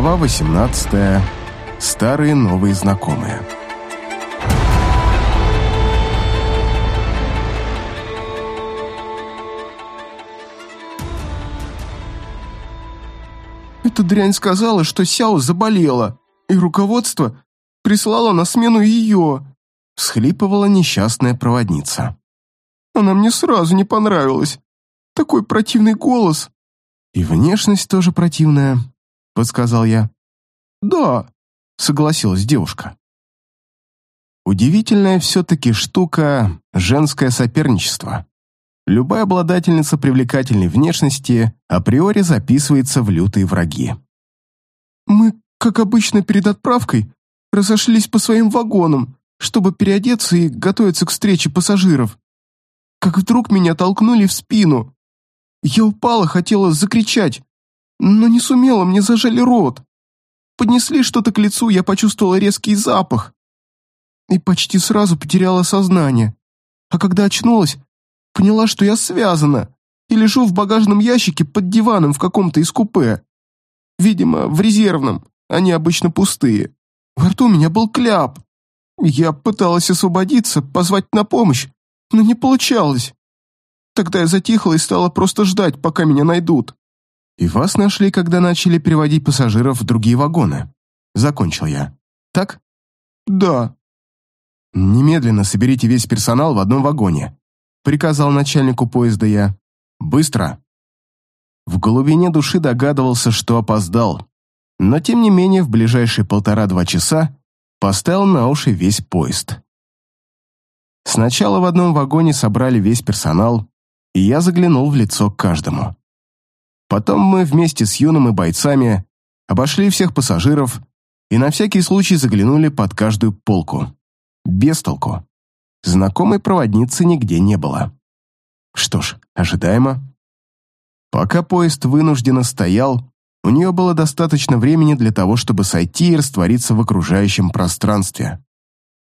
Глава 18. Старые новые знакомые. Эта дрянь сказала, что Сяо заболела, и руководство прислало на смену ее, всхлипывала несчастная проводница. Она мне сразу не понравилась. Такой противный голос. И внешность тоже противная, подсказал я. Да, согласилась девушка. Удивительная все-таки штука – женское соперничество. Любая обладательница привлекательной внешности априори записывается в лютые враги. Мы, как обычно перед отправкой, разошлись по своим вагонам, чтобы переодеться и готовиться к встрече пассажиров. Как вдруг меня толкнули в спину. Я упала, хотела закричать, но не сумела, мне зажали рот. Поднесли что-то к лицу, я почувствовала резкий запах и почти сразу потеряла сознание. А когда очнулась, поняла, что я связана и лежу в багажном ящике под диваном в каком-то из купе. Видимо, в резервном, они обычно пустые. Во рту у меня был кляп. Я пыталась освободиться, позвать на помощь, но не получалось. Тогда я затихла и стала просто ждать, пока меня найдут. «И вас нашли, когда начали переводить пассажиров в другие вагоны?» Закончил я. «Так?» «Да». «Немедленно соберите весь персонал в одном вагоне», приказал начальнику поезда я. «Быстро!» В глубине души догадывался, что опоздал, но тем не менее в ближайшие полтора-два часа поставил на уши весь поезд. Сначала в одном вагоне собрали весь персонал, и я заглянул в лицо каждому. Потом мы вместе с юным и бойцами обошли всех пассажиров и на всякий случай заглянули под каждую полку. Без толку. Знакомой проводницы нигде не было. Что ж, ожидаемо. Пока поезд вынужденно стоял, у нее было достаточно времени для того, чтобы сойти и раствориться в окружающем пространстве.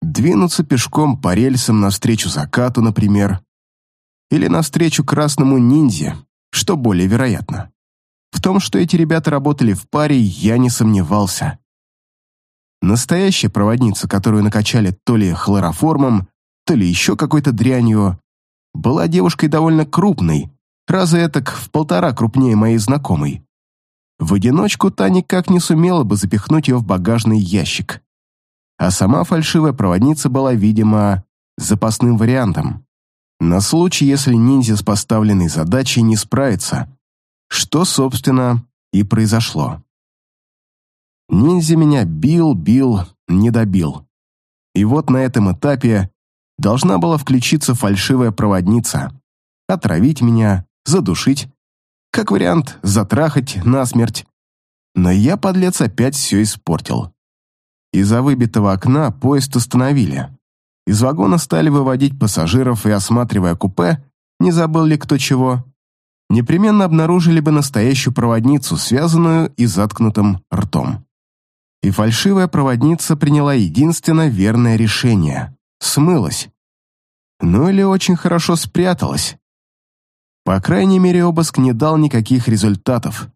Двинуться пешком по рельсам навстречу закату, например, или навстречу красному ниндзя, что более вероятно. В том, что эти ребята работали в паре, я не сомневался. Настоящая проводница, которую накачали то ли хлороформом, то ли еще какой-то дрянью, была девушкой довольно крупной, раза этак в полтора крупнее моей знакомой. В одиночку та никак не сумела бы запихнуть ее в багажный ящик. А сама фальшивая проводница была, видимо, запасным вариантом. На случай, если ниндзя с поставленной задачей не справится, что, собственно, и произошло. Ниндзя меня бил, бил, не добил. И вот на этом этапе должна была включиться фальшивая проводница, отравить меня, задушить, как вариант, затрахать насмерть. Но я, подлец, опять все испортил. Из-за выбитого окна поезд остановили. Из вагона стали выводить пассажиров и, осматривая купе, не забыл ли кто чего, непременно обнаружили бы настоящую проводницу, связанную и заткнутым ртом. И фальшивая проводница приняла единственно верное решение — смылась. Ну или очень хорошо спряталась. По крайней мере, обыск не дал никаких результатов,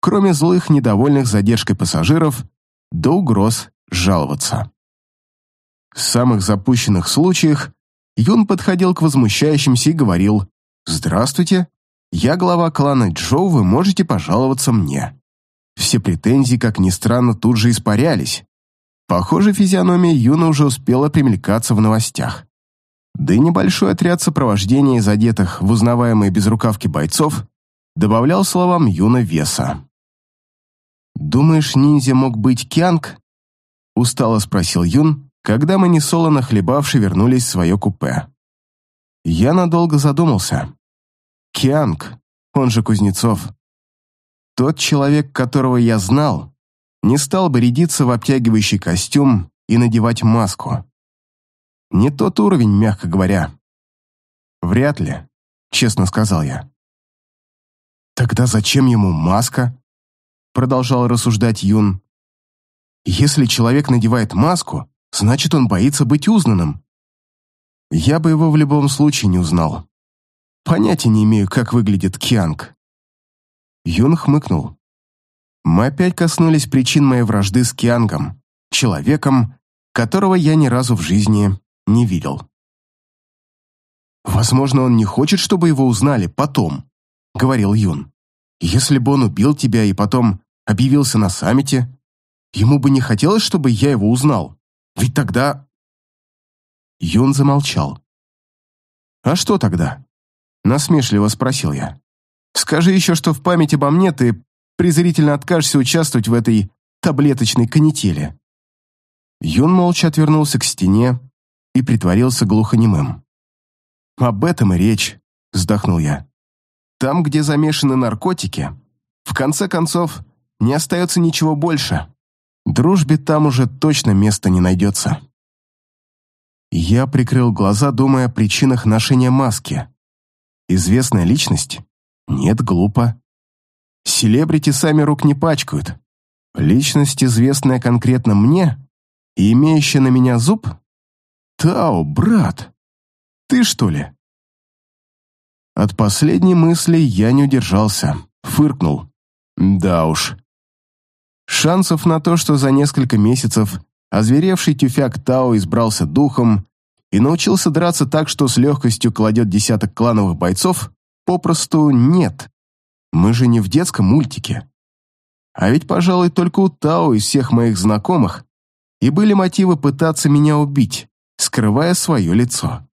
кроме злых, недовольных задержкой пассажиров, до угроз жаловаться. В самых запущенных случаях Юн подходил к возмущающимся и говорил «Здравствуйте, я глава клана Джоу, вы можете пожаловаться мне». Все претензии, как ни странно, тут же испарялись. Похоже, физиономия Юна уже успела примелькаться в новостях. Да и небольшой отряд сопровождения из одетых в узнаваемые безрукавки бойцов добавлял словам Юна веса. «Думаешь, ниндзя мог быть Кянг?» — устало спросил Юн, когда мы, несолоно хлебавши, вернулись в свое купе. Я надолго задумался. Кианг, он же Кузнецов. Тот человек, которого я знал, не стал бы рядиться в обтягивающий костюм и надевать маску. Не тот уровень, мягко говоря. Вряд ли, честно сказал я. Тогда зачем ему маска? Продолжал рассуждать Юн. Если человек надевает маску, значит, он боится быть узнанным. Я бы его в любом случае не узнал. Понятия не имею, как выглядит Кианг. Юн хмыкнул. Мы опять коснулись причин моей вражды с Киангом, человеком, которого я ни разу в жизни не видел. «Возможно, он не хочет, чтобы его узнали потом», — говорил Юн. «Если бы он убил тебя и потом объявился на саммите, ему бы не хотелось, чтобы я его узнал. Ведь тогда...» Юн замолчал. «А что тогда?» — насмешливо спросил я. «Скажи еще, что в память обо мне ты презрительно откажешься участвовать в этой таблеточной канители». Юн молча отвернулся к стене и притворился глухонемым. «Об этом и речь», — вздохнул я. «Там, где замешаны наркотики, в конце концов, не остается ничего больше. Дружбе там уже точно места не найдется». Я прикрыл глаза, думая о причинах ношения маски. Известная личность? Нет, глупо. Селебрити сами рук не пачкают. Личность, известная конкретно мне и имеющая на меня зуб? Тао, брат, ты что ли? От последней мысли я не удержался, фыркнул. Да уж. Шансов на то, что за несколько месяцев озверевший тюфяк Тао избрался духом и научился драться так, что с легкостью кладет десяток клановых бойцов, попросту нет. Мы же не в детском мультике. А ведь, пожалуй, только у Тао из всех моих знакомых и были мотивы пытаться меня убить, скрывая свое лицо.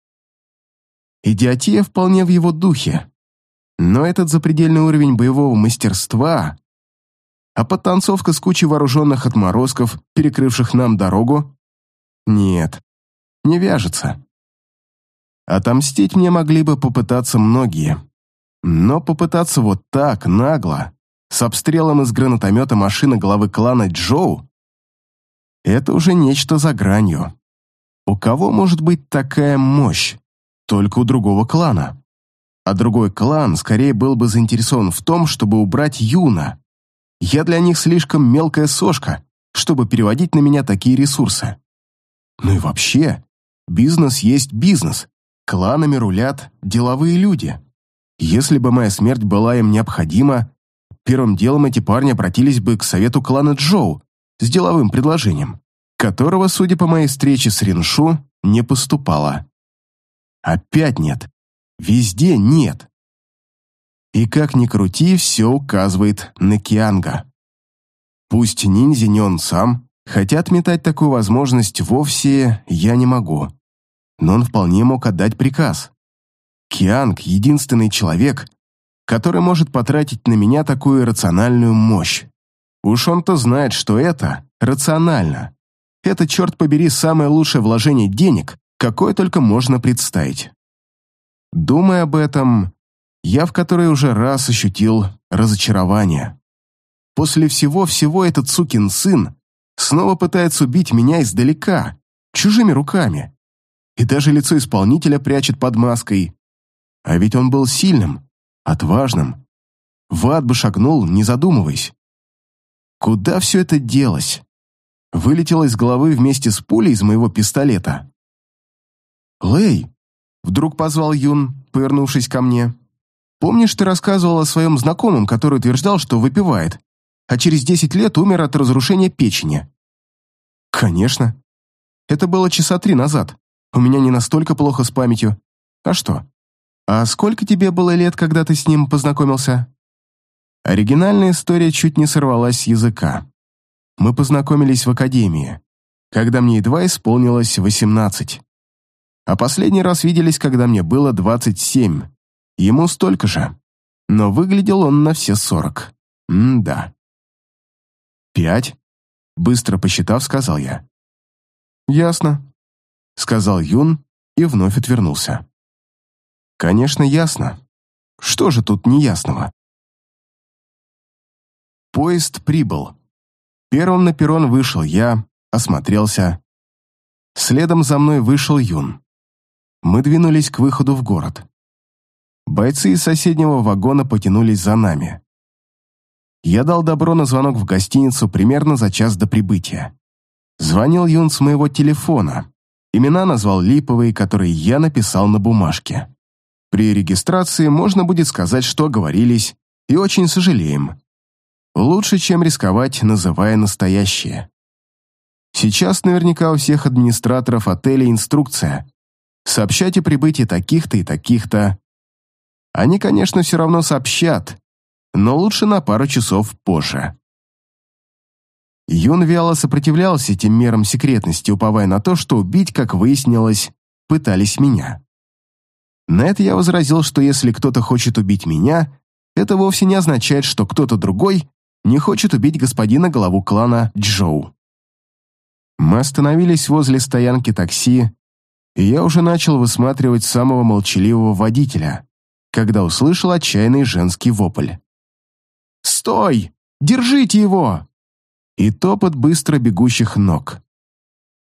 Идиотия вполне в его духе. Но этот запредельный уровень боевого мастерства, а подтанцовка с кучей вооруженных отморозков, перекрывших нам дорогу, нет, не вяжется. Отомстить мне могли бы попытаться многие. Но попытаться вот так, нагло, с обстрелом из гранатомета машины главы клана Джоу, это уже нечто за гранью. У кого может быть такая мощь? только у другого клана. А другой клан скорее был бы заинтересован в том, чтобы убрать Юна. Я для них слишком мелкая сошка, чтобы переводить на меня такие ресурсы. Ну и вообще, бизнес есть бизнес. Кланами рулят деловые люди. Если бы моя смерть была им необходима, первым делом эти парни обратились бы к совету клана Джоу с деловым предложением, которого, судя по моей встрече с Риншу, не поступало. Опять нет. Везде нет. И как ни крути, все указывает на Кианга. Пусть ниндзя не он сам, хотя отметать такую возможность вовсе я не могу. Но он вполне мог отдать приказ. Кианг — единственный человек, который может потратить на меня такую рациональную мощь. Уж он-то знает, что это рационально. Это, черт побери, самое лучшее вложение денег, какое только можно представить. Думая об этом, я в который уже раз ощутил разочарование. После всего-всего этот сукин сын снова пытается убить меня издалека, чужими руками. И даже лицо исполнителя прячет под маской. А ведь он был сильным, отважным. В ад бы шагнул, не задумываясь. Куда все это делось? Вылетело из головы вместе с пулей из моего пистолета. «Лэй!» — вдруг позвал Юн, повернувшись ко мне. «Помнишь, ты рассказывал о своем знакомом, который утверждал, что выпивает, а через десять лет умер от разрушения печени?» «Конечно. Это было часа три назад. У меня не настолько плохо с памятью. А что? А сколько тебе было лет, когда ты с ним познакомился?» Оригинальная история чуть не сорвалась с языка. Мы познакомились в академии, когда мне едва исполнилось восемнадцать. А последний раз виделись, когда мне было 27. Ему столько же. Но выглядел он на все 40. М-да. «Пять?» Быстро посчитав, сказал я. «Ясно», — сказал Юн и вновь отвернулся. «Конечно, ясно. Что же тут неясного?» Поезд прибыл. Первым на перрон вышел я, осмотрелся. Следом за мной вышел Юн мы двинулись к выходу в город. Бойцы из соседнего вагона потянулись за нами. Я дал добро на звонок в гостиницу примерно за час до прибытия. Звонил Юн с моего телефона. Имена назвал липовые, которые я написал на бумажке. При регистрации можно будет сказать, что оговорились, и очень сожалеем. Лучше, чем рисковать, называя настоящее. Сейчас наверняка у всех администраторов отеля инструкция. Сообщать о прибытии таких-то и таких-то. Они, конечно, все равно сообщат, но лучше на пару часов позже. Юн вяло сопротивлялся этим мерам секретности, уповая на то, что убить, как выяснилось, пытались меня. На это я возразил, что если кто-то хочет убить меня, это вовсе не означает, что кто-то другой не хочет убить господина главу клана Джоу. Мы остановились возле стоянки такси, и я уже начал высматривать самого молчаливого водителя, когда услышал отчаянный женский вопль. «Стой! Держите его!» И топот быстро бегущих ног.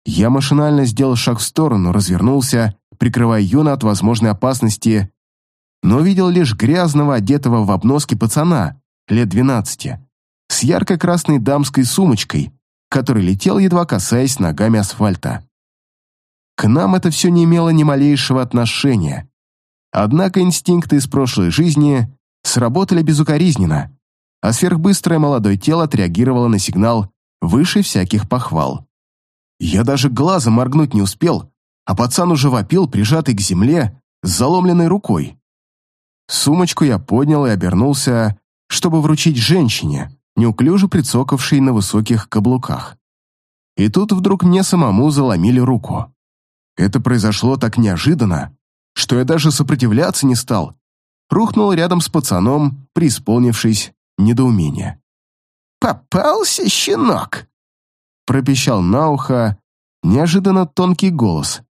Я машинально сделал шаг в сторону, развернулся, прикрывая Юна от возможной опасности, но видел лишь грязного, одетого в обноски пацана, лет двенадцати, с ярко-красной дамской сумочкой, который летел, едва касаясь ногами асфальта. К нам это все не имело ни малейшего отношения. Однако инстинкты из прошлой жизни сработали безукоризненно, а сверхбыстрое молодое тело отреагировало на сигнал выше всяких похвал. Я даже глазом моргнуть не успел, а пацан уже вопил, прижатый к земле, с заломленной рукой. Сумочку я поднял и обернулся, чтобы вручить женщине, неуклюже прицокавшей на высоких каблуках. И тут вдруг мне самому заломили руку. Это произошло так неожиданно, что я даже сопротивляться не стал. Рухнул рядом с пацаном, преисполнившись недоумения. «Попался, щенок!» пропищал на ухо неожиданно тонкий голос,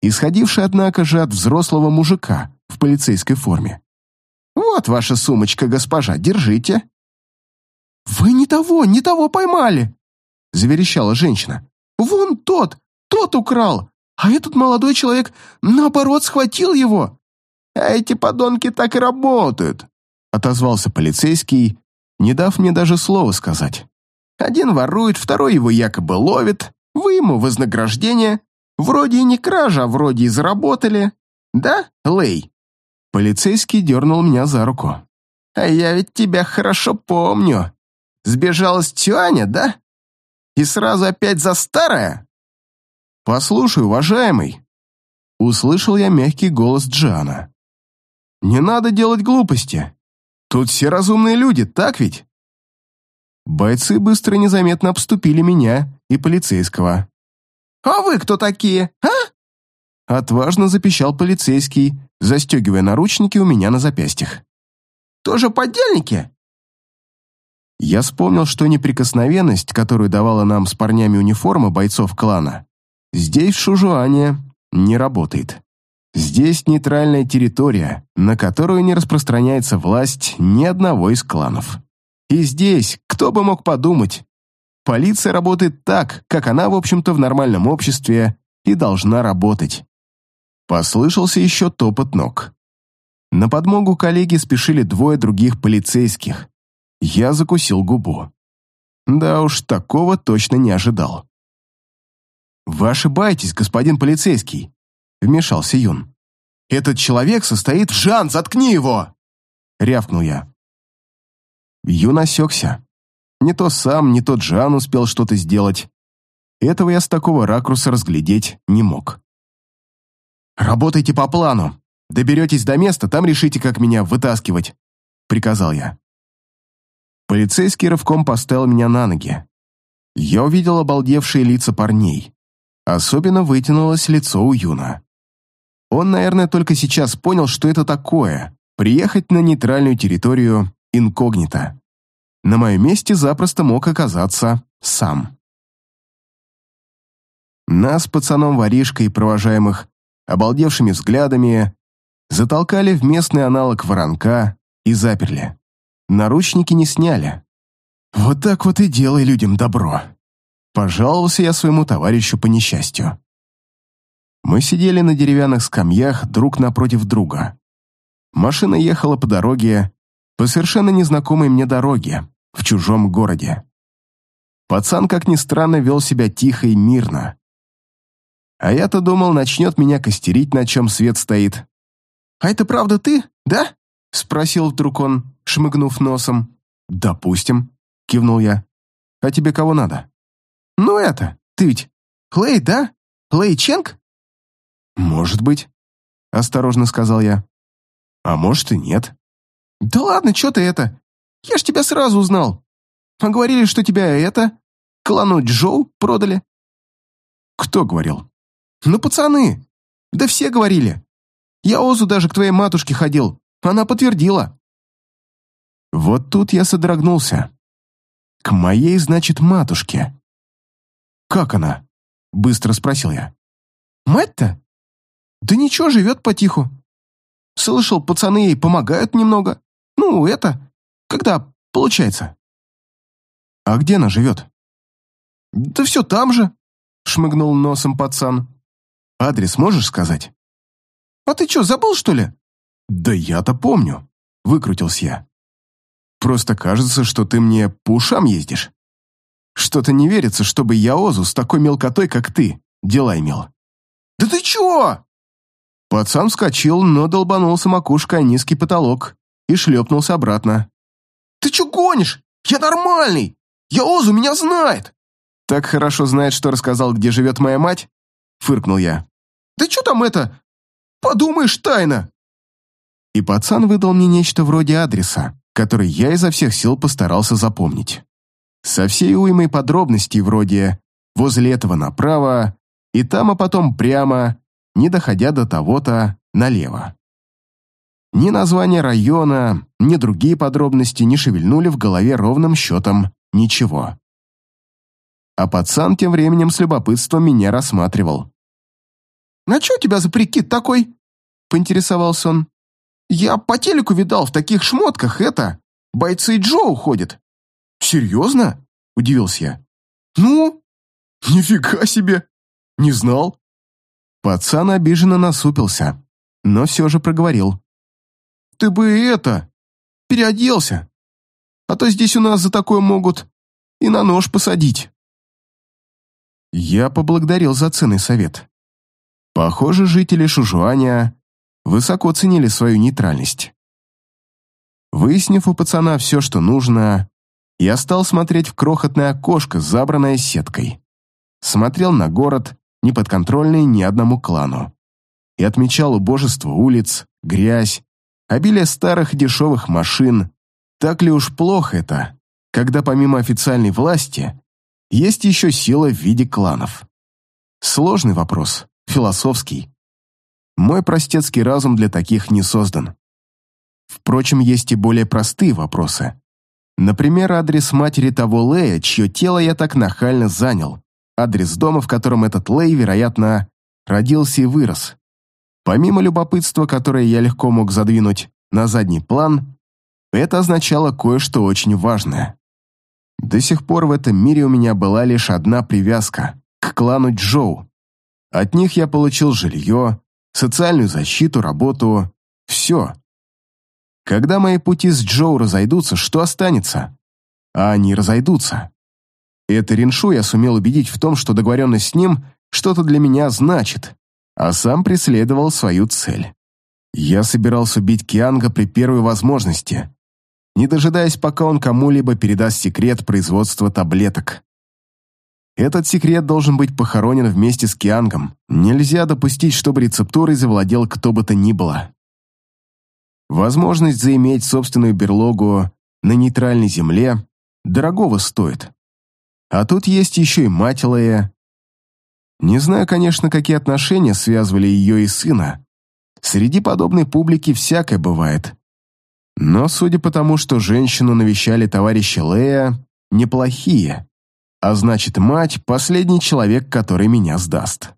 исходивший, однако же, от взрослого мужика в полицейской форме. «Вот ваша сумочка, госпожа, держите». «Вы не того, не того поймали!» — заверещала женщина. «Вон тот, тот украл, а этот молодой человек, наоборот, схватил его». «А эти подонки так и работают», — отозвался полицейский, не дав мне даже слова сказать. «Один ворует, второй его якобы ловит, вы ему вознаграждение. Вроде и не кража, а вроде и заработали. Да, Лей?» Полицейский дернул меня за руку. «А я ведь тебя хорошо помню. Сбежала с Тюаня, да? И сразу опять за старое?» «Послушай, уважаемый!» Услышал я мягкий голос Джана. «Не надо делать глупости. Тут все разумные люди, так ведь?» Бойцы быстро и незаметно обступили меня и полицейского. «А вы кто такие, а?» Отважно запищал полицейский, застегивая наручники у меня на запястьях. «Тоже подельники?» Я вспомнил, что неприкосновенность, которую давала нам с парнями униформа бойцов клана, здесь, в Шужуане, не работает. Здесь нейтральная территория, на которую не распространяется власть ни одного из кланов. И здесь, кто бы мог подумать, полиция работает так, как она, в общем-то, в нормальном обществе и должна работать. Послышался еще топот ног. На подмогу коллеги спешили двое других полицейских. Я закусил губу. Да уж, такого точно не ожидал. «Вы ошибаетесь, господин полицейский», — вмешался Юн. «Этот человек состоит в Жан, заткни его!» — рявкнул я. Юн осекся. Не то сам, не тот Жан успел что-то сделать. Этого я с такого ракурса разглядеть не мог. «Работайте по плану. Доберетесь до места, там решите, как меня вытаскивать», — приказал я. Полицейский рывком поставил меня на ноги. Я увидел обалдевшие лица парней. Особенно вытянулось лицо у Юна. Он, наверное, только сейчас понял, что это такое — приехать на нейтральную территорию инкогнито. На моем месте запросто мог оказаться сам. Нас, пацаном-воришкой, провожаемых обалдевшими взглядами, затолкали в местный аналог воронка и заперли. Наручники не сняли. Вот так вот и делай людям добро. Пожаловался я своему товарищу по несчастью. Мы сидели на деревянных скамьях друг напротив друга. Машина ехала по дороге, по совершенно незнакомой мне дороге, в чужом городе. Пацан, как ни странно, вел себя тихо и мирно. А я-то думал, начнет меня костерить, на чем свет стоит. «А это правда ты, да?» — спросил вдруг он, шмыгнув носом. «Допустим». — кивнул я. «А тебе кого надо?» «Ну это, ты ведь Лэй, да? Лэй Ченг?» «Может быть», — осторожно сказал я. «А может и нет». «Да ладно, что ты это? Я ж тебя сразу узнал. А говорили, что тебя это, клану Джоу продали». «Кто говорил?» «Ну, пацаны. Да все говорили. Я Озу даже к твоей матушке ходил. Она подтвердила». Вот тут я содрогнулся. К моей, значит, матушке. «Как она?» — быстро спросил я. «Мать-то? Да ничего, живет потиху. Слышал, пацаны ей помогают немного. Ну, это, когда получается». «А где она живет?» «Да все там же», — шмыгнул носом пацан. «Адрес можешь сказать?» «А ты что, забыл, что ли?» «Да я-то помню», — выкрутился я. «Просто кажется, что ты мне по ушам ездишь. Что-то не верится, чтобы я Озу с такой мелкотой, как ты, дела имел». «Да ты чё?» Пацан вскочил, но долбанулся макушкой о низкий потолок и шлепнулся обратно. «Ты чё гонишь? Я нормальный! Я Озу меня знает!» «Так хорошо знает, что рассказал, где живет моя мать?» — фыркнул я. «Да чё там это? Подумаешь, тайна!» И пацан выдал мне нечто вроде адреса, который я изо всех сил постарался запомнить. Со всей уймой подробностей вроде «возле этого направо» и там, а потом прямо, не доходя до того-то налево. Ни название района, ни другие подробности не шевельнули в голове ровным счетом ничего. А пацан тем временем с любопытством меня рассматривал. «На чё у тебя за прикид такой?» — поинтересовался он. «Я по телеку видал, в таких шмотках это, бойцы Джо уходят». «Серьезно?» — удивился я. «Ну?» «Нифига себе! Не знал!» Пацан обиженно насупился, но все же проговорил. «Ты бы это, переоделся, а то здесь у нас за такое могут и на нож посадить». Я поблагодарил за ценный совет. Похоже, жители Шужуаня высоко ценили свою нейтральность. Выяснив у пацана все, что нужно, я стал смотреть в крохотное окошко, забранное сеткой. Смотрел на город, не подконтрольный ни одному клану. И отмечал убожество улиц, грязь, обилие старых дешевых машин. Так ли уж плохо это, когда помимо официальной власти есть еще сила в виде кланов? Сложный вопрос, философский. Мой простецкий разум для таких не создан. Впрочем, есть и более простые вопросы. Например, адрес матери того Лея, чье тело я так нахально занял. Адрес дома, в котором этот Лей, вероятно, родился и вырос. Помимо любопытства, которое я легко мог задвинуть на задний план, это означало кое-что очень важное. До сих пор в этом мире у меня была лишь одна привязка — к клану Джоу. От них я получил жилье, социальную защиту, работу, все. Когда мои пути с Джоу разойдутся, что останется? А они разойдутся. Это Риншу я сумел убедить в том, что договоренность с ним что-то для меня значит, а сам преследовал свою цель. Я собирался убить Кианга при первой возможности, не дожидаясь, пока он кому-либо передаст секрет производства таблеток. Этот секрет должен быть похоронен вместе с Киангом. Нельзя допустить, чтобы рецептурой завладел кто бы то ни было. Возможность заиметь собственную берлогу на нейтральной земле дорогого стоит. А тут есть еще и мать Лея. Не знаю, конечно, какие отношения связывали ее и сына. Среди подобной публики всякое бывает. Но, судя по тому, что женщину навещали товарищи Лея, неплохие а значит, мать — последний человек, который меня сдаст.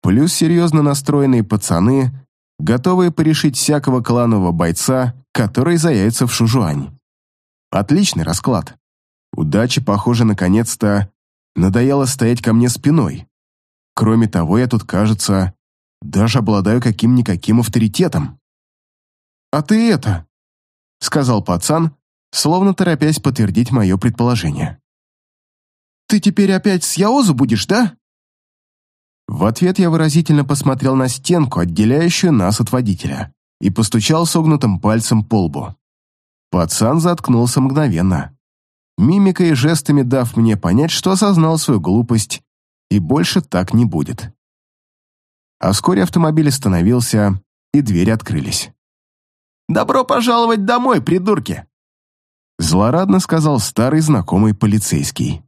Плюс серьезно настроенные пацаны, готовые порешить всякого кланового бойца, который заявится в Шужуань. Отличный расклад. Удача, похоже, наконец-то надоело стоять ко мне спиной. Кроме того, я тут, кажется, даже обладаю каким-никаким авторитетом. «А ты это...» — сказал пацан, словно торопясь подтвердить мое предположение. Ты теперь опять с Яозу будешь, да?» В ответ я выразительно посмотрел на стенку, отделяющую нас от водителя, и постучал согнутым пальцем по лбу. Пацан заткнулся мгновенно. Мимикой и жестами дав мне понять, что осознал свою глупость и больше так не будет. А вскоре автомобиль остановился, и двери открылись. «Добро пожаловать домой, придурки!» Злорадно сказал старый знакомый полицейский.